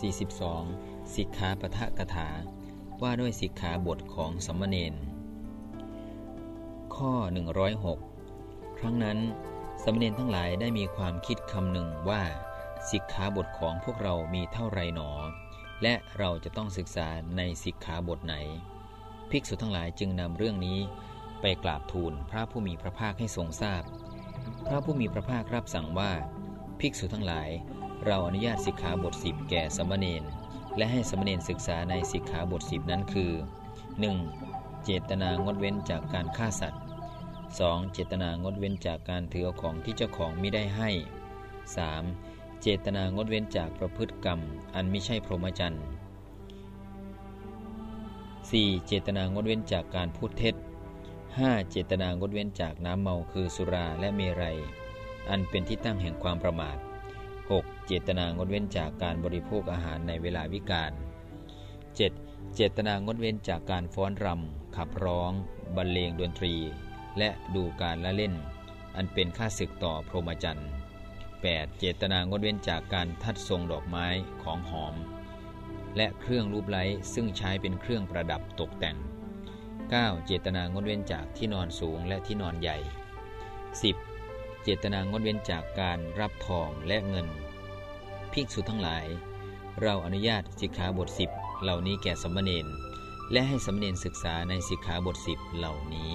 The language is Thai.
42 สิกขาปทะกถา ว่าด้วยสิกขาบทของสมมเนนข้อ 106 ครั้งนั้น สมมเนนทั้งหลายได้มีความคิดคำหนึ่งว่าสิกขาบทของพวกเรามีเท่าไรหนอ และเราจะต้องศึกษาในสิกขาบทไหน ภิกษุทั้งหลายจึงนำเรื่องนี้ไปกราบทูลพระผู้มีพระภาคให้ทรงทราบพพระผู้มีพระภาครับสั่งว่า ภิกษุทั้งหลาย เราอนุญาตสิกขาบทสิบแก่สมณเณรและให้สมณเณรศึกษาในสิกขาบทสิบนั้นคือ 1. เจตนางดเว้นจากการฆ่าสัตว์ 2. เจตนางดเว้นจากการถือของที่เจ้าของไม่ได้ให้ 3. เจตนางดเว้นจากประพฤติกรรม อันไม่ใช่พรหมจรรย์ 4. เจตนางดเว้นจากการพูดเท็จ 5. เจตนางดเว้นจากน้ำเมาคือสุราและเมรัย อันเป็นที่ตั้งแห่งความประมาท 6. เจตนางดเว้นจากการบริโภคอาหารในเวลาวิกาล 7. เจตนางดเว้นจากการฟ้อนรำ ขับร้อง บรรเลงดนตรี และดูการละเล่น อันเป็นค่าศึกต่อพรหมจรรย์ 8. เจตนางดเว้นจากการทัดทรงดอกไม้ของหอม และเครื่องรูปไล้ซึ่งใช้เป็นเครื่องประดับตกแต่ง 9. เจตนางดเว้นจากที่นอนสูงและที่นอนใหญ่ 10. เจตนางดเว้นจากการรับทองและเงิน ภิกษุทั้งหลาย เราอนุญาตสิกขาบทสิบเหล่านี้แก่สมณเณรและให้สมณเณรศึกษาในสิกขาบทสิบเหล่านี้